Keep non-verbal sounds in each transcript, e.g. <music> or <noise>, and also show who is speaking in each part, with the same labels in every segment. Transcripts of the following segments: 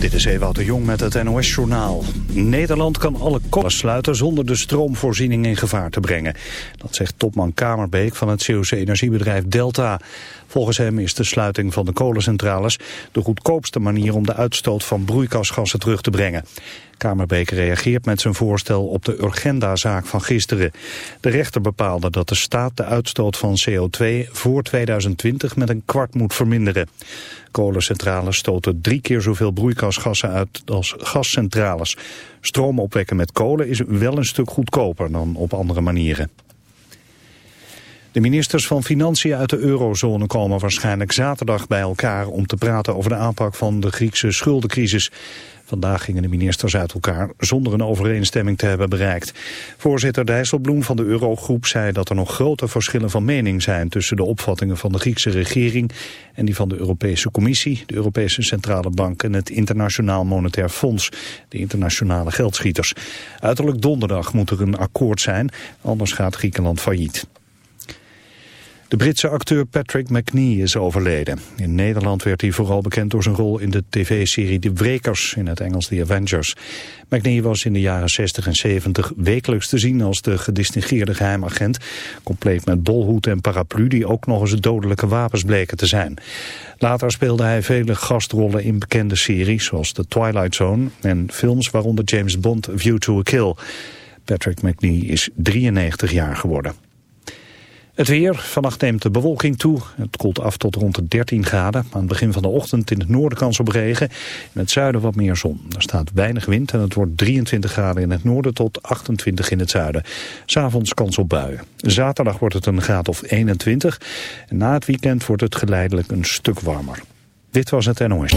Speaker 1: Dit is Ewout de Jong met het NOS-journaal. Nederland kan alle kolen sluiten zonder de stroomvoorziening in gevaar te brengen. Dat zegt topman Kamerbeek van het COC-energiebedrijf Delta. Volgens hem is de sluiting van de kolencentrales de goedkoopste manier om de uitstoot van broeikasgassen terug te brengen. Kamerbeek reageert met zijn voorstel op de Urgenda-zaak van gisteren. De rechter bepaalde dat de staat de uitstoot van CO2 voor 2020 met een kwart moet verminderen. Kolencentrales stoten drie keer zoveel broeikasgassen uit als gascentrales. Stroom opwekken met kolen is wel een stuk goedkoper dan op andere manieren. De ministers van Financiën uit de eurozone komen waarschijnlijk zaterdag bij elkaar om te praten over de aanpak van de Griekse schuldencrisis. Vandaag gingen de ministers uit elkaar zonder een overeenstemming te hebben bereikt. Voorzitter Dijsselbloem van de Eurogroep zei dat er nog grote verschillen van mening zijn tussen de opvattingen van de Griekse regering en die van de Europese Commissie, de Europese Centrale Bank en het Internationaal Monetair Fonds, de internationale geldschieters. Uiterlijk donderdag moet er een akkoord zijn, anders gaat Griekenland failliet. De Britse acteur Patrick McNee is overleden. In Nederland werd hij vooral bekend door zijn rol in de tv-serie De Wrekers, in het Engels The Avengers. McNee was in de jaren 60 en 70 wekelijks te zien als de gedistingeerde geheimagent, compleet met bolhoed en paraplu die ook nog eens dodelijke wapens bleken te zijn. Later speelde hij vele gastrollen in bekende series zoals The Twilight Zone en films waaronder James Bond View to a Kill. Patrick McNee is 93 jaar geworden. Het weer. Vannacht neemt de bewolking toe. Het koelt af tot rond de 13 graden. Aan het begin van de ochtend in het noorden kans op regen. In het zuiden wat meer zon. Er staat weinig wind en het wordt 23 graden in het noorden tot 28 in het zuiden. S'avonds kans op buien. Zaterdag wordt het een graad of 21. En na het weekend wordt het geleidelijk een stuk warmer. Dit was het NOS.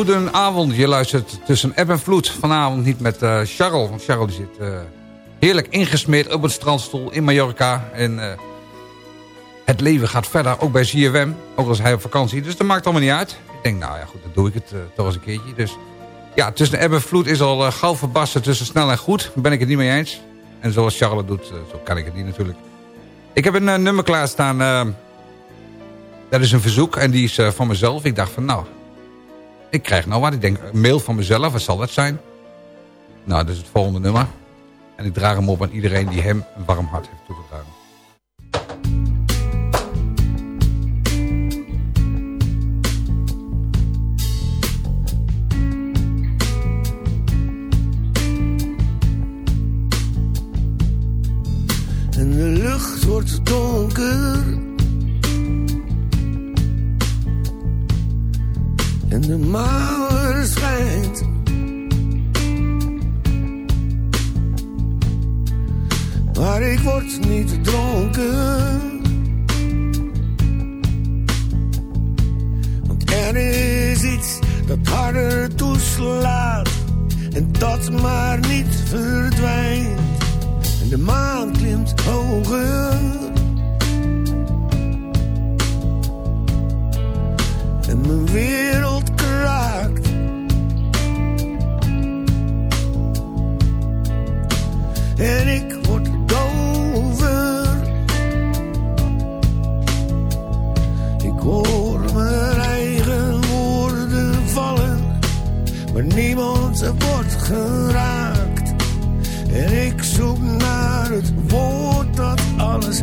Speaker 2: Goedenavond, je luistert tussen eb en vloed. Vanavond niet met uh, Charles, want Charles zit uh, heerlijk ingesmeerd op een strandstoel in Mallorca. En uh, het leven gaat verder, ook bij ZFM, ook als hij op vakantie. Dus dat maakt allemaal niet uit. Ik denk, nou ja goed, dan doe ik het toch eens een keertje. Dus ja, tussen eb en vloed is al gauw verbassen tussen snel en goed. Daar ben ik het niet mee eens. En zoals Charles doet, zo kan ik het niet natuurlijk. Ik heb een nummer klaarstaan... dat is een verzoek en die is van mezelf. Ik dacht van, nou, ik krijg nou wat. Ik denk, een mail van mezelf, wat zal dat zijn? Nou, dat is het volgende nummer. En ik draag hem op aan iedereen die hem een warm hart heeft toegedragen.
Speaker 3: En de lucht wordt donker en de maan schijnt. Maar ik word niet dronken. Want er is iets dat harder toeslaat en dat maar niet verdwijnt. En de maan klimt hoger. En mijn wereld en ik word dover. Ik hoor mijn eigen woorden vallen, maar niemand wordt geraakt. En ik zoek naar het woord dat alles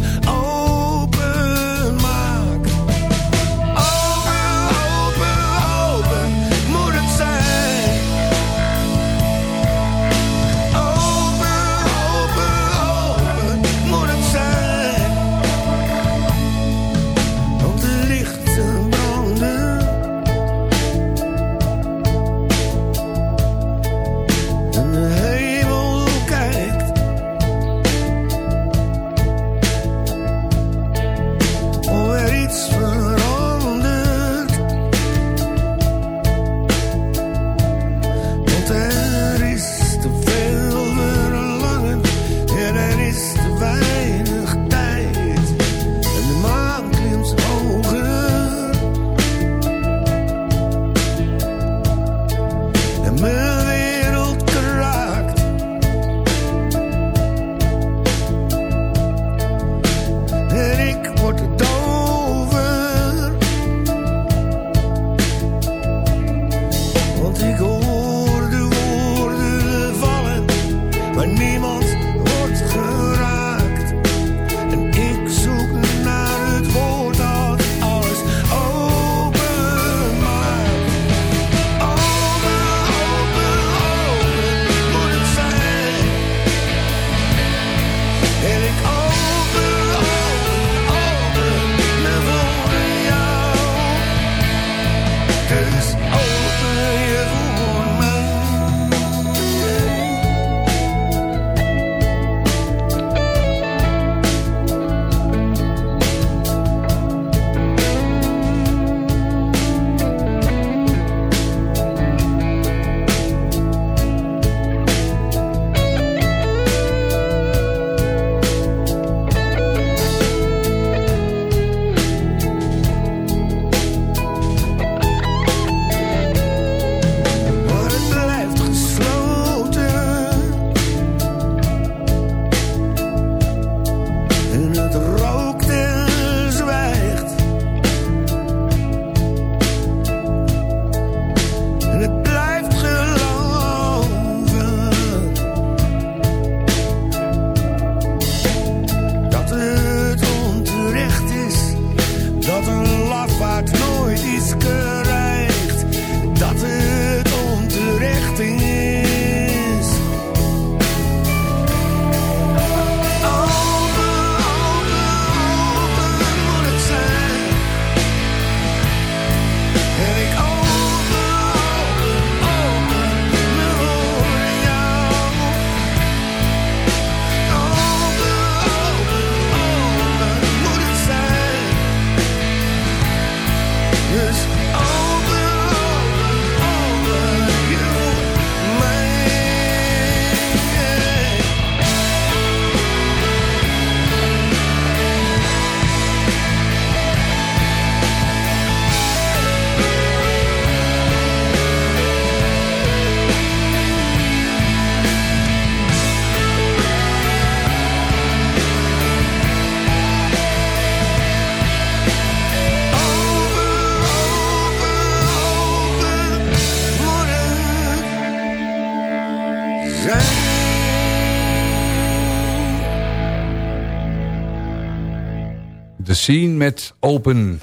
Speaker 4: Scene met Open.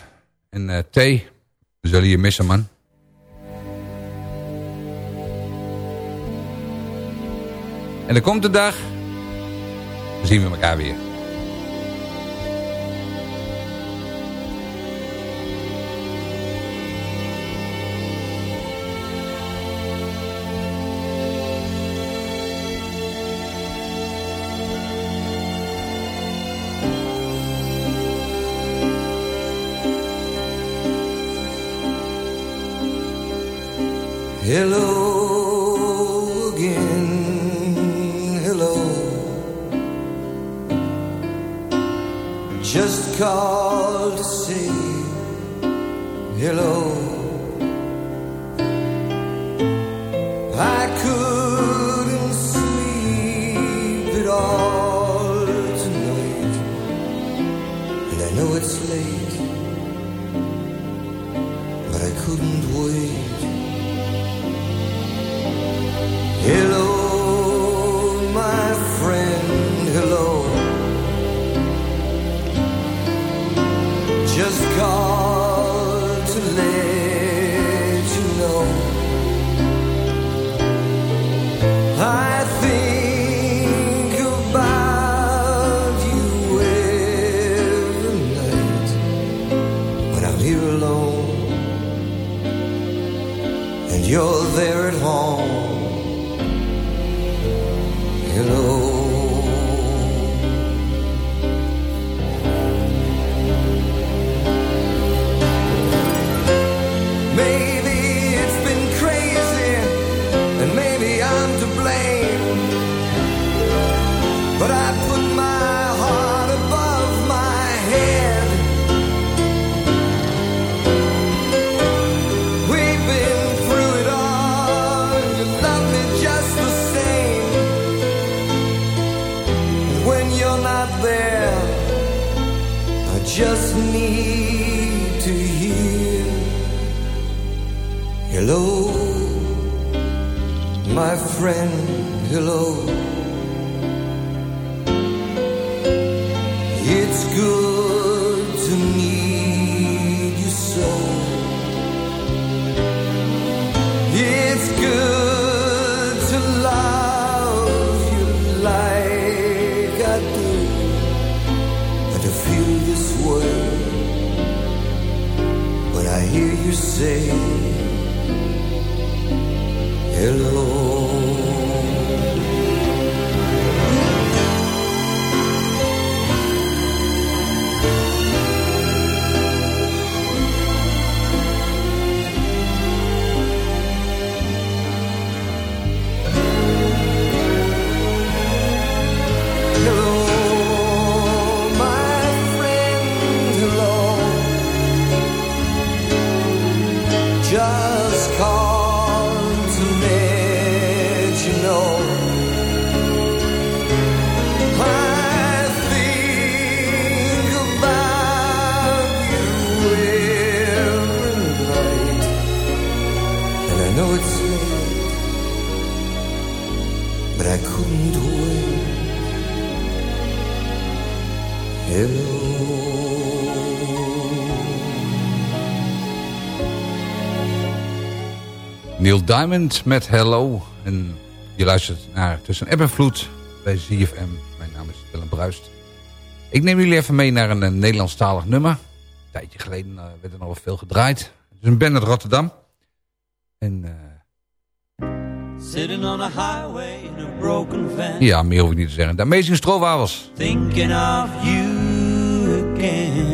Speaker 4: En uh, T, we zullen je missen man. En er komt de dag, dan zien we elkaar weer.
Speaker 5: Hello again, hello. Just called to say you're not there, I just need to hear. Hello, my friend, hello. Say
Speaker 4: Neil Diamond met Hello. En je luistert naar Tussen App en Vloed bij ZFM. Mijn naam is Willem Bruist. Ik neem jullie even mee naar een, eh, Nederlandstalig nummer. Een tijdje geleden eh, werd er nog wel veel gedraaid. Het is een band uit Rotterdam. En eh,
Speaker 6: Sitting on a highway in a broken van.
Speaker 4: ja, meer hoef ik niet te zeggen. De Amazing Stroopwafels.
Speaker 6: Thinking of you again.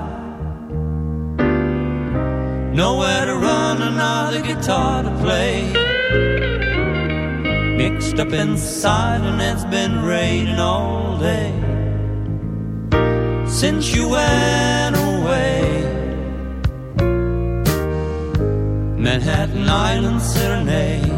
Speaker 6: Nowhere to run, another guitar to play. Mixed up inside, and it's been raining all day. Since you went away, Manhattan Island Serenade.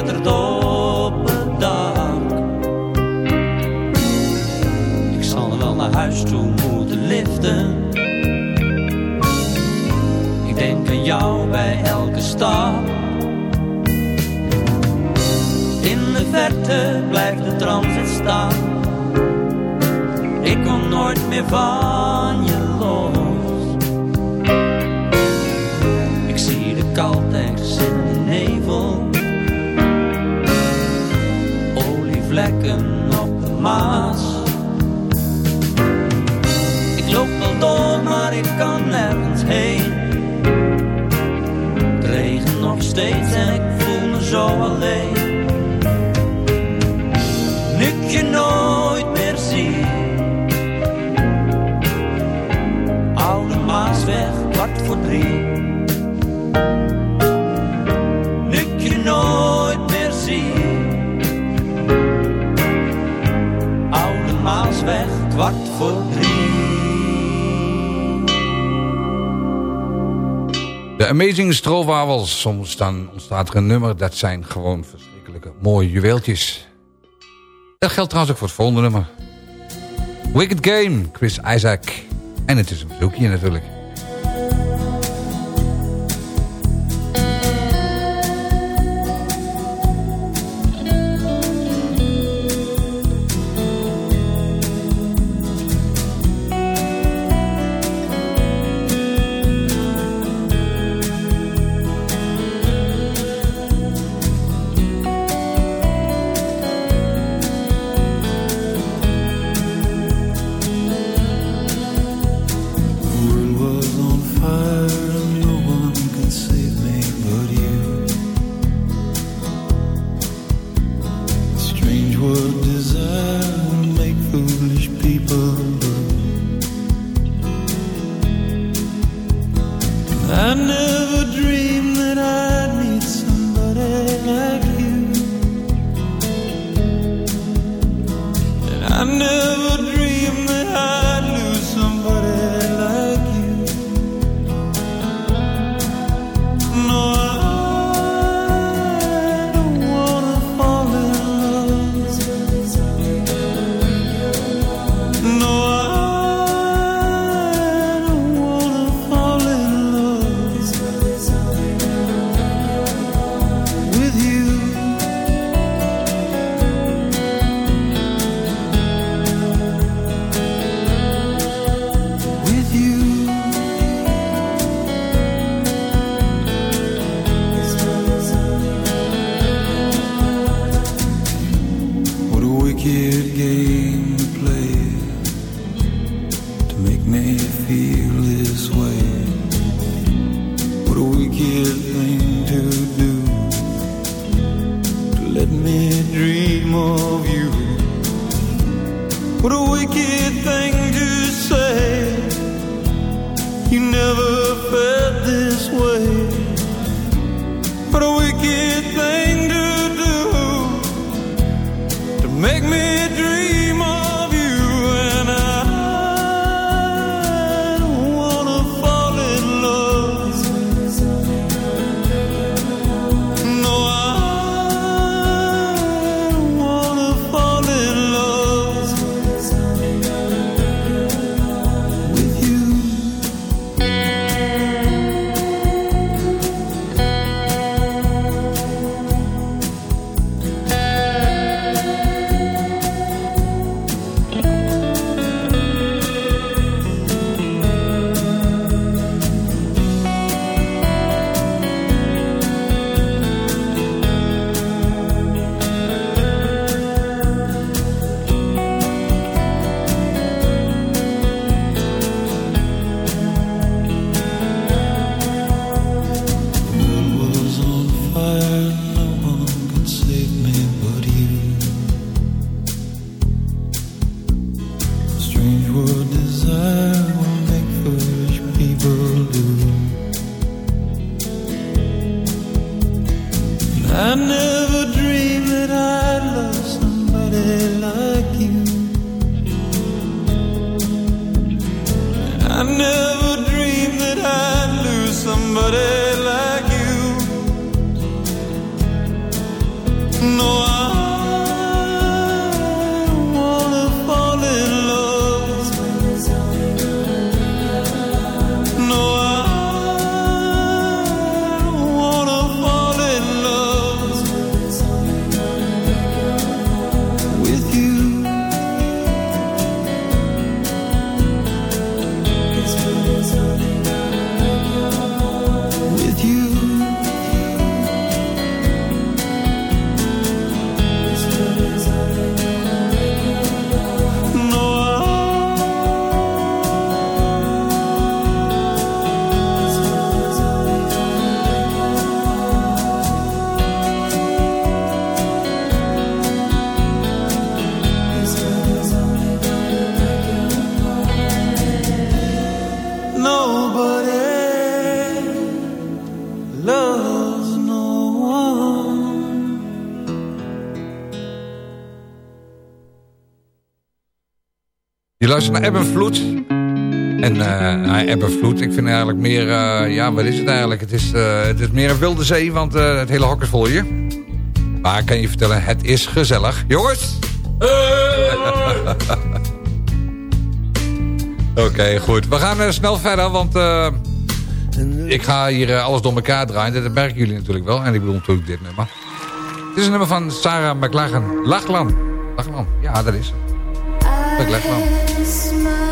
Speaker 6: op het dak. Ik zal er wel naar huis toe moeten liften. Ik denk aan jou bij elke stap. In de verte blijft de transit staan. Ik kom nooit meer van je los. Ik zie de kaltex vlekken op de Maas. Ik loop wel door, maar ik kan nergens heen. Het nog steeds en ik voel me zo alleen. Nu ik je nooit meer zie. Oude Maasweg, kwart voor drie. kwart voor drie.
Speaker 2: De
Speaker 7: Amazing stroofwavels, Soms dan ontstaat er een nummer. Dat zijn gewoon verschrikkelijke mooie juweeltjes. Dat geldt trouwens ook voor het volgende nummer. Wicked Game, Chris Isaac. En het is een bezoekje natuurlijk.
Speaker 4: Luistert naar Ebb Vloed. En uh, Ebb Vloed, ik vind eigenlijk meer... Uh, ja, wat is het eigenlijk? Het is, uh, het is meer een wilde zee, want het hele hok is vol hier. Maar ik kan je vertellen, het is gezellig. Jongens! <laughs> Oké, okay, goed. We gaan snel verder, want... ik ga hier alles door elkaar draaien. Dat merken jullie natuurlijk wel. En ik bedoel natuurlijk dit nummer. Het is een nummer van Sarah McLachlan. Lachlan. Lachlan, ja, dat is het. McLachlan.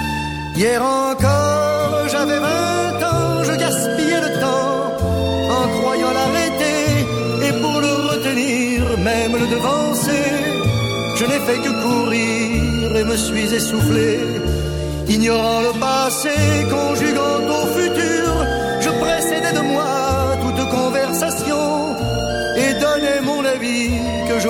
Speaker 8: Hier encore, j'avais vingt ans, je gaspillais le temps en croyant l'arrêter et pour le retenir, même le devancer. Je n'ai fait que courir et me suis essoufflé, ignorant le passé, conjuguant au futur. Je précédais de moi toute conversation et donnais mon avis que je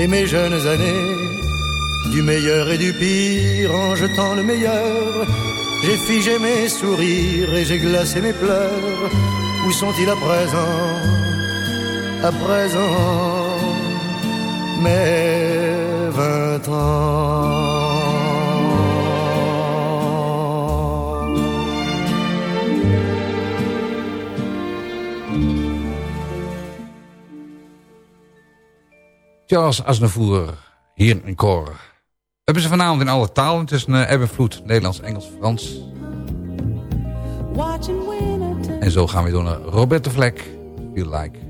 Speaker 8: et mes jeunes années. Du meilleur et du pire en jetant le meilleur. J'ai figé mes sourires et j'ai glacé mes pleurs. Où sont-ils à présent? À présent, mes vingt ans.
Speaker 4: Charles Aznavour, hier in koor. We hebben ze vanavond in alle talen. tussen uh, Ebben Vloed, Nederlands, Engels, Frans. En zo gaan we door naar Roberto Vlek. Feel Like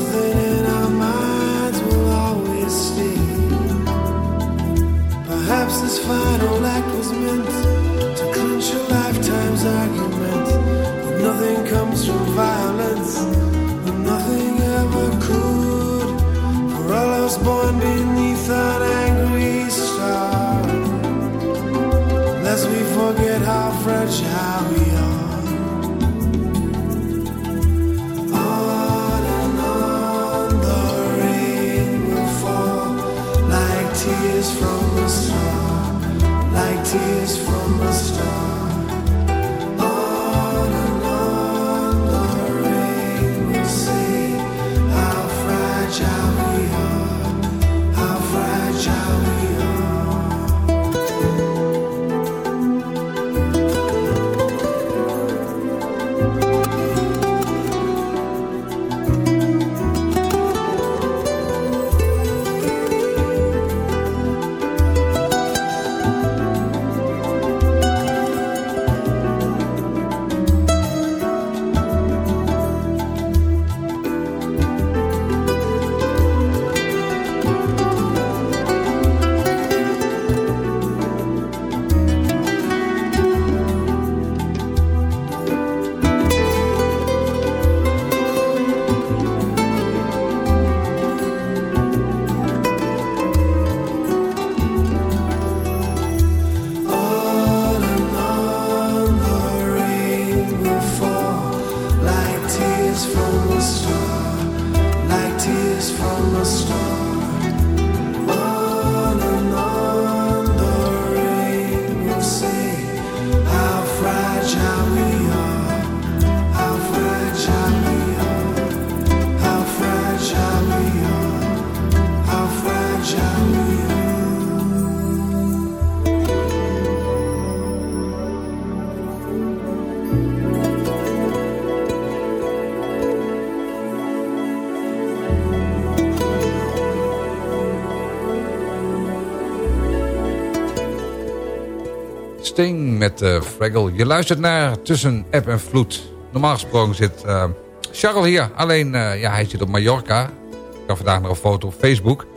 Speaker 2: met uh, Fraggle. Je luistert naar Tussen App en Vloed. Normaal gesproken zit eh, Charles hier. Alleen, eh, ja, hij zit op Mallorca. Ik had vandaag nog een foto op Facebook.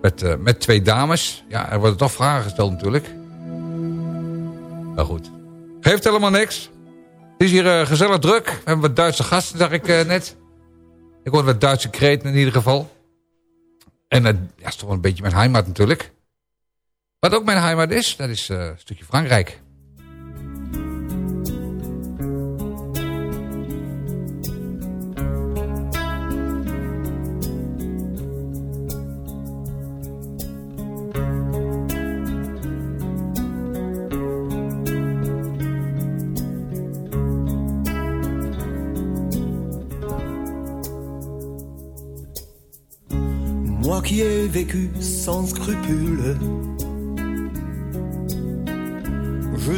Speaker 2: Met, met twee dames. Ja, er worden toch vragen gesteld natuurlijk. Maar goed. Geeft helemaal niks. Het is hier gezellig druk. We hebben wat Duitse gasten, zag ik net. Ik hoorde wat Duitse kreten in ieder geval. En ja, is toch wel een beetje mijn heimat natuurlijk. Wat ook mijn heimat is, dat is eh, een stukje Frankrijk.
Speaker 9: Moi qui ai vécu sans scrupule,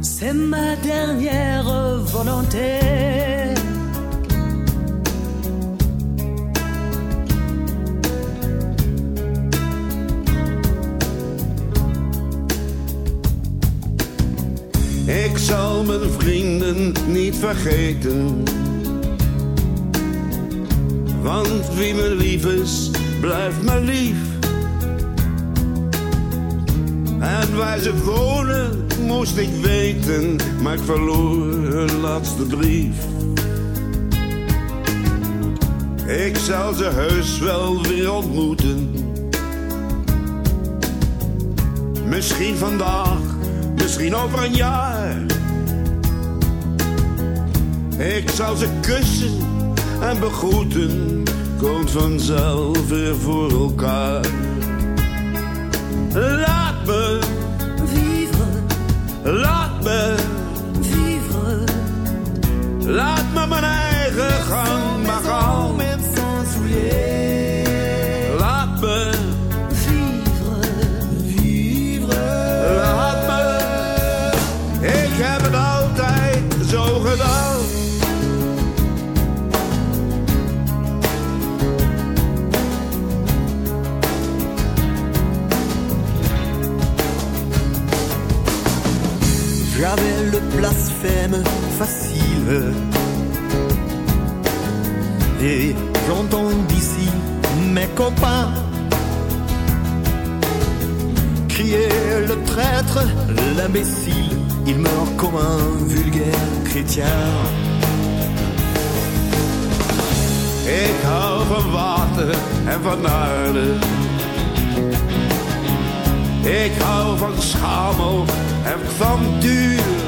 Speaker 10: c'est ma dernière volonté.
Speaker 11: Ik zal mijn vrienden niet vergeten. Want wie me lief is, blijft me lief. En waar ze wonen moest ik weten, maar ik verloor hun laatste brief. Ik zal ze heus wel weer ontmoeten. Misschien vandaag, misschien over een jaar. Ik zal ze kussen en begroeten, komt vanzelf weer voor elkaar. Laat Laat
Speaker 9: Et j'entends d'ici mes copains crier le traître, l'imbécile. Il meurt comme un vulgaire chrétien.
Speaker 11: Ik hou van water en van aarde. Ik hou van schamel en van duur.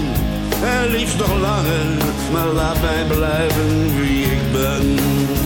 Speaker 11: en liefst nog langer. Maar laat mij blijven wie ik ben.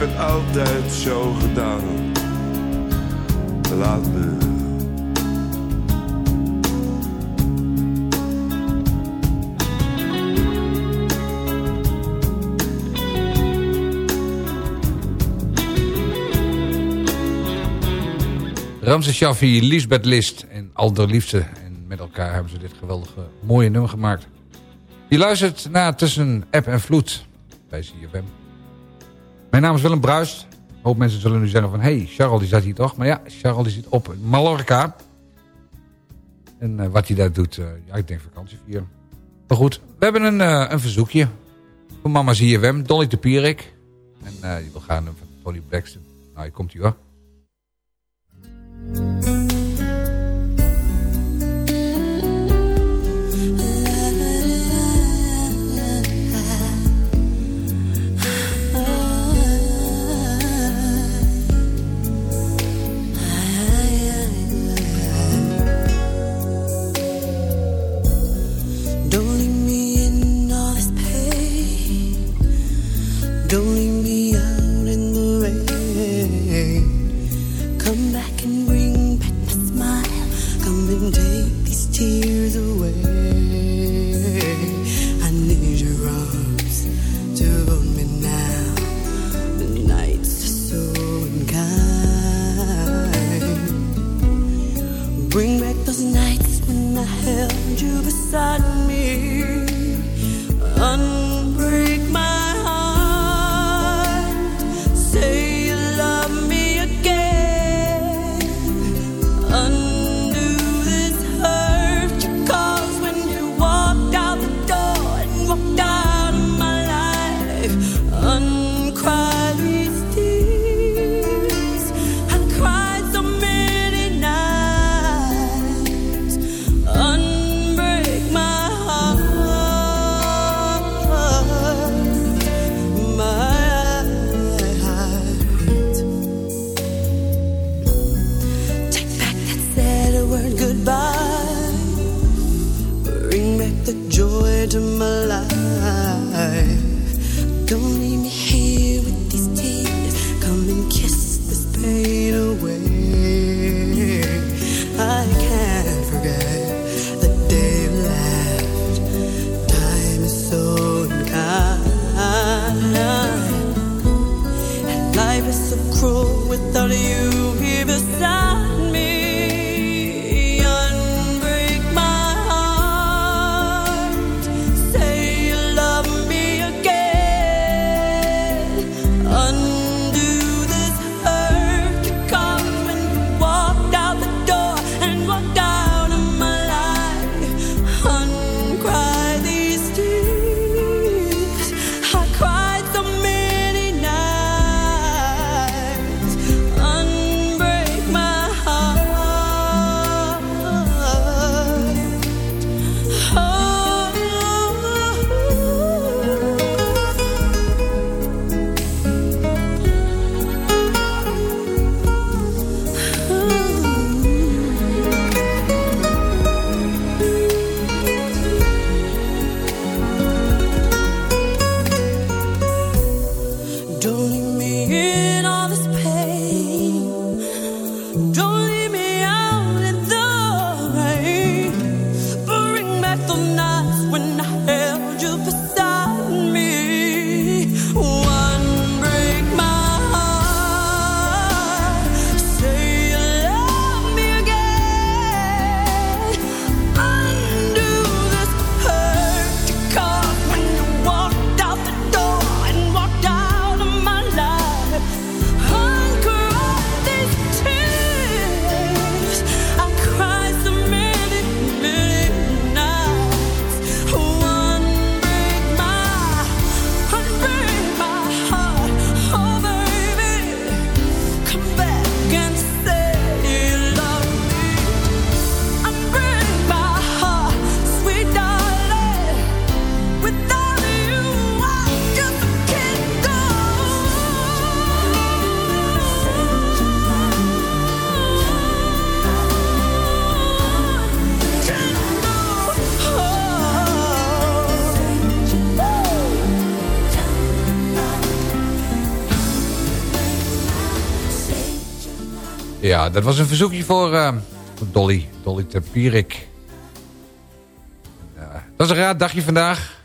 Speaker 11: Het altijd zo gedaan. Laat me.
Speaker 4: Ramses Shaffi, Lisbeth List en Alder Liefste. En met elkaar hebben ze dit geweldige mooie nummer gemaakt. Je luistert naar Tussen App en Vloed bij CFM. Mijn naam is Willem Bruist. Een hoop mensen zullen nu zeggen van... hey, Charles die zat hier toch? Maar ja, Charles die zit op Mallorca. En eh, wat hij daar doet, eh, ja, ik denk vakantie vieren. Maar goed, we hebben een, eh, een verzoekje. Voor mama CFM, Dolly de Pierik. En die wil gaan van Tony Braxton. Nou, hier komt hij hoor.
Speaker 2: Dat was een verzoekje voor eh, Dolly. Dolly Tempierik. Uh, dat is een raar dagje vandaag.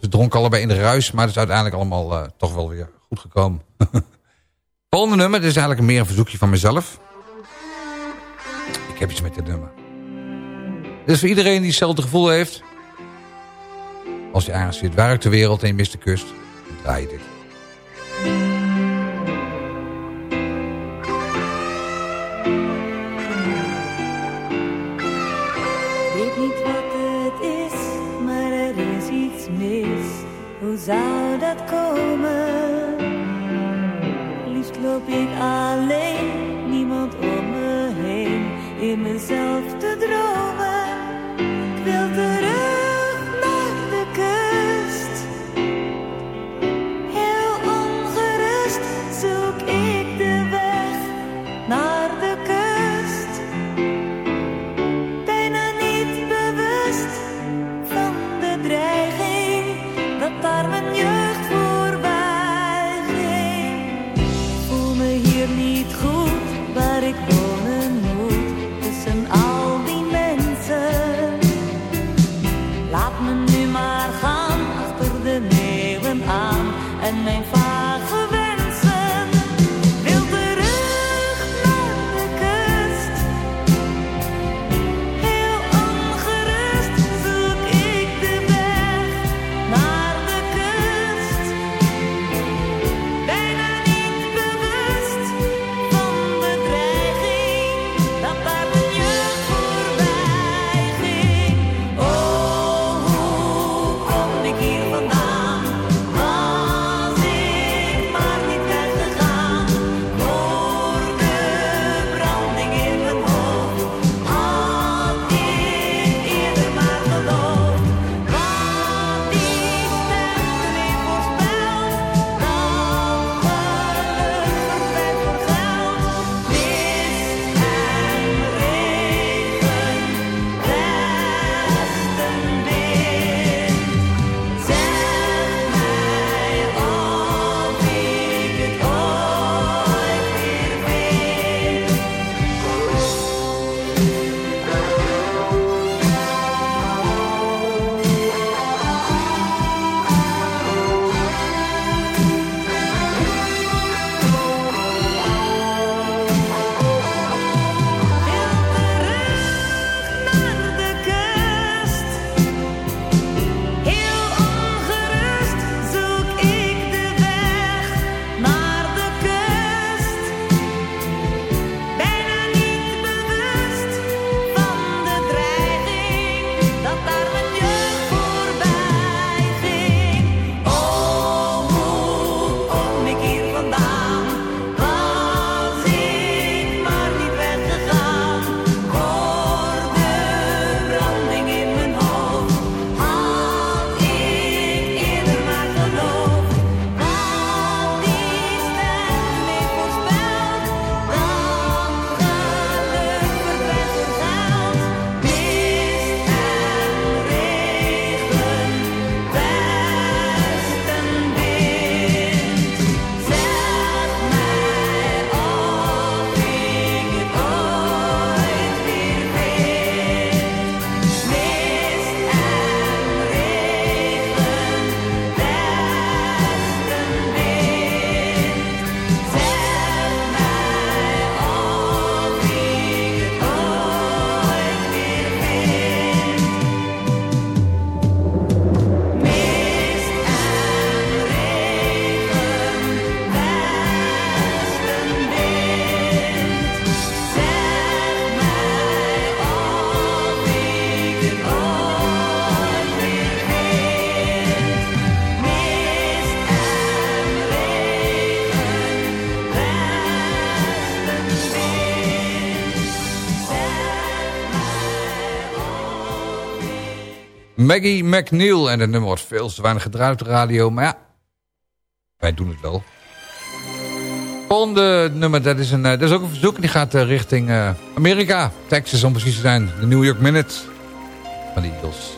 Speaker 2: Ze dronken allebei in de ruis, maar het is uiteindelijk allemaal eh, toch wel weer goed gekomen. <laughs> Volgende nummer, dit is eigenlijk meer een verzoekje van mezelf. Ik heb iets met dit nummer. Dit is voor iedereen die hetzelfde gevoel heeft. Als je ergens zit, waar de wereld en je mist de kust, draai je dit.
Speaker 12: Zelf te droomen, ik wil terug naar de kust. Heel ongerust zoek ik de weg naar de kust. Bijna niet bewust van de dreiging, dat daar mijn jeugd voorbij voel me hier niet goed.
Speaker 4: Maggie McNeil. En het nummer wordt veel te weinig gedraaid op de radio. Maar ja, wij doen het wel. Volgende nummer, dat is, een, eh, dat is ook een verzoek. Die gaat eh, richting uh, Amerika. Texas om precies te zijn. De New York Minute van de Eagles.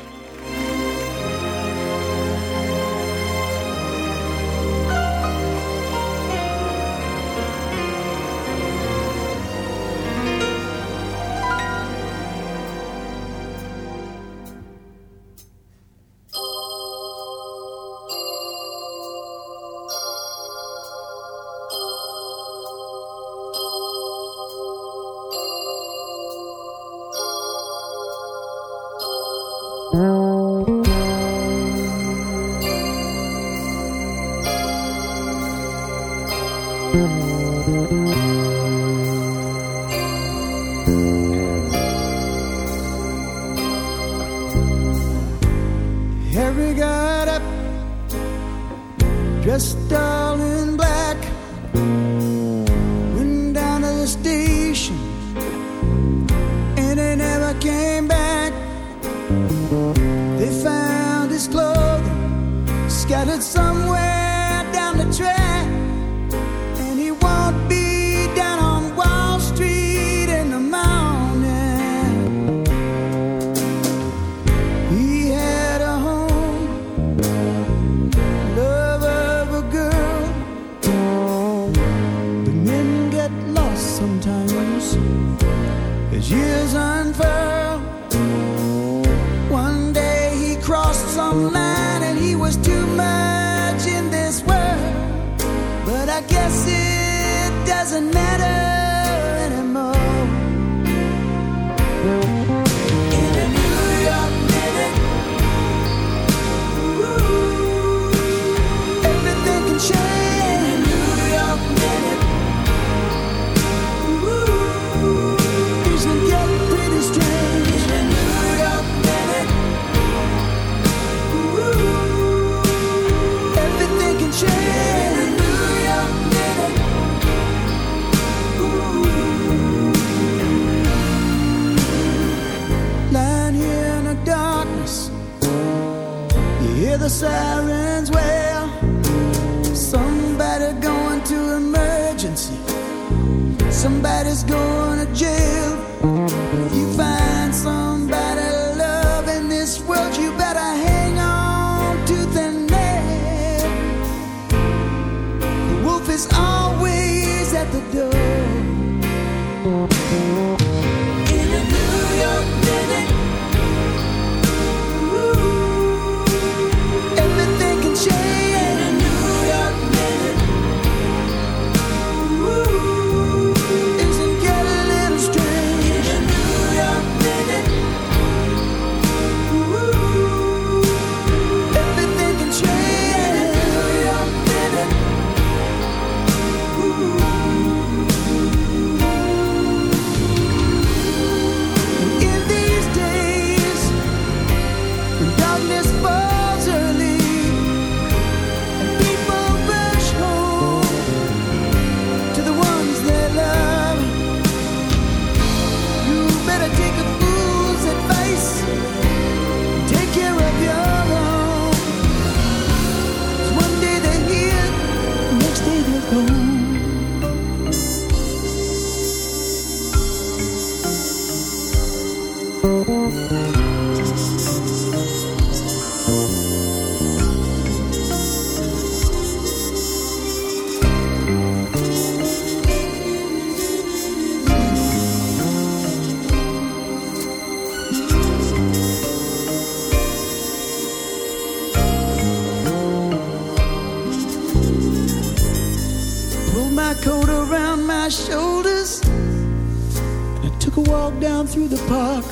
Speaker 4: through the park.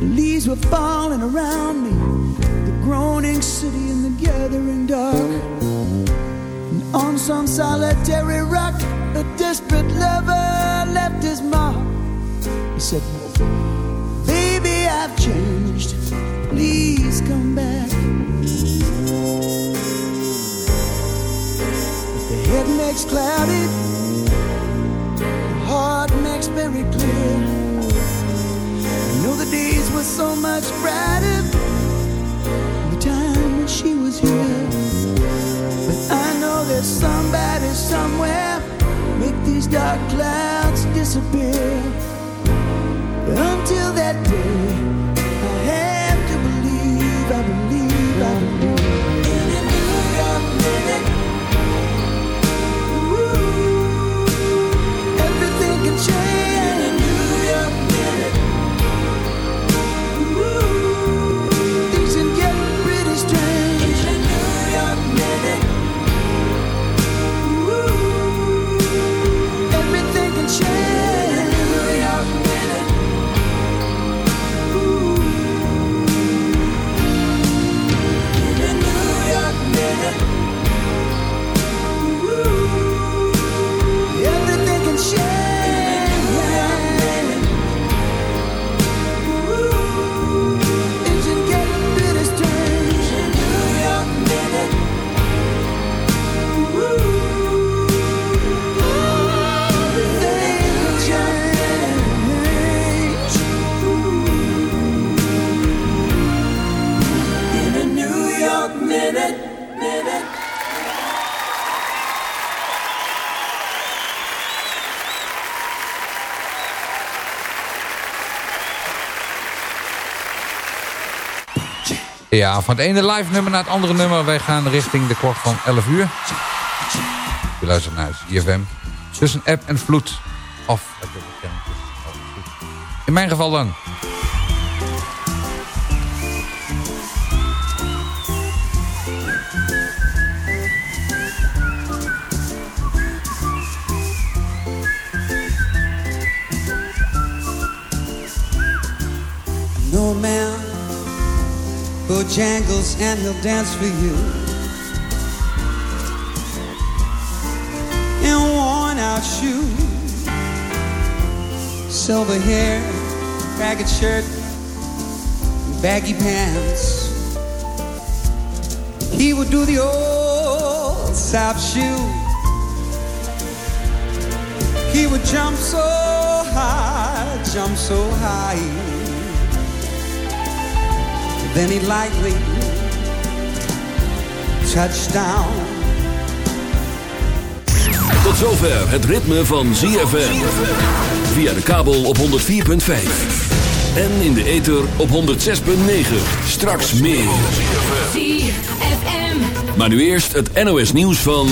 Speaker 4: The leaves were falling around me. The groaning city in the gathering dark. And on some solitary rock, a desperate lover left his mark. He said, Baby, I've changed. Please come back. But the head makes cloudy much very clear. I know the days were so much brighter the time when she was here. But I know there's somebody somewhere make these dark clouds disappear. But until that day.
Speaker 2: Ja, van het ene live nummer naar het andere nummer. Wij gaan richting de klok van 11 uur. Je luistert naar IFM. Tussen app en vloed. Of vloed. In mijn geval dan.
Speaker 13: Bojangles and he'll dance for you. In worn out shoes Silver hair, ragged shirt Baggy pants. He would do the old South shoe. He would jump so high, jump so high then he lightly touched down.
Speaker 14: Tot zover het ritme van ZFM. Via de kabel op 104.5. En in de ether op 106.9. Straks meer.
Speaker 15: ZFM.
Speaker 14: Maar nu eerst het NOS nieuws van...